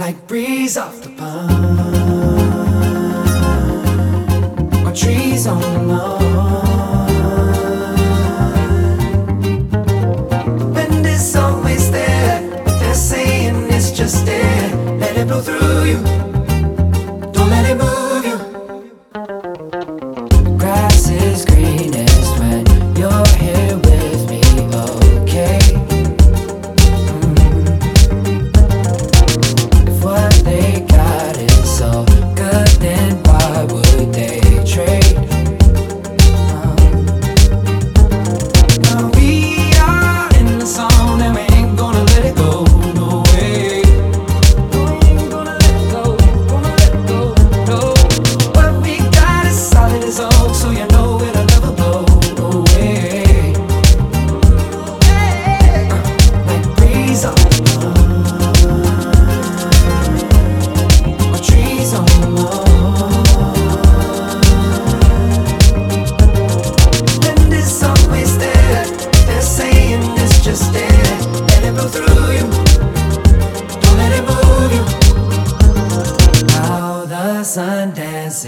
like breeze off the pond or trees on the lawn. Always there, they're saying it's just there. Let it blow through you.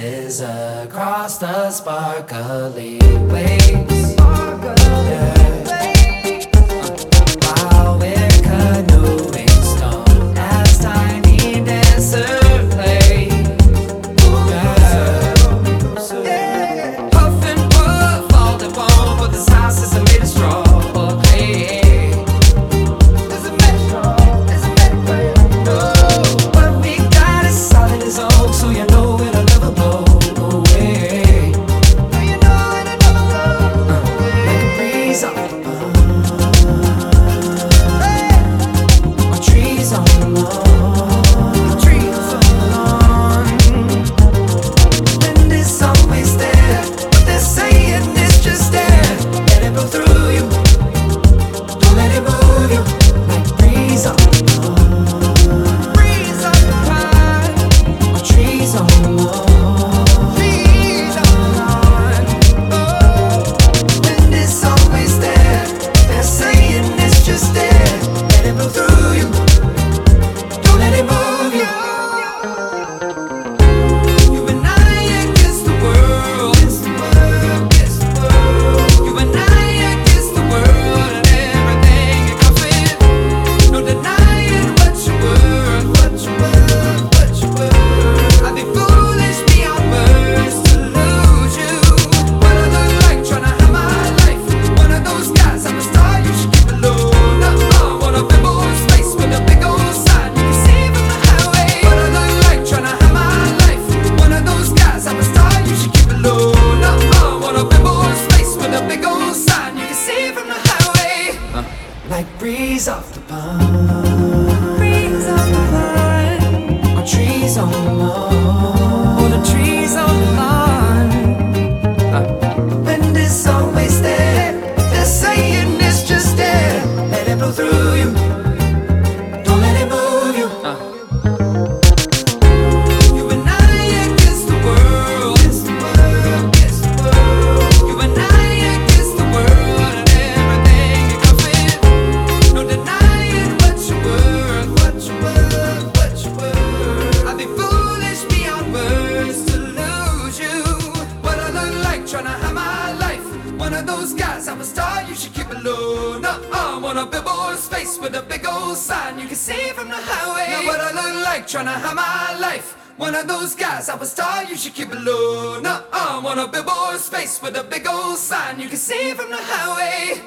across the sparkly waves. Sparkly yeah. waves. like breeze off the pond. a billboard space with a big old sign you can see from the highway. Now what I look like trying to hide my life. One of those guys, I was star, you should keep it low. Now I'm on a billboard space with a big old sign you can see from the highway.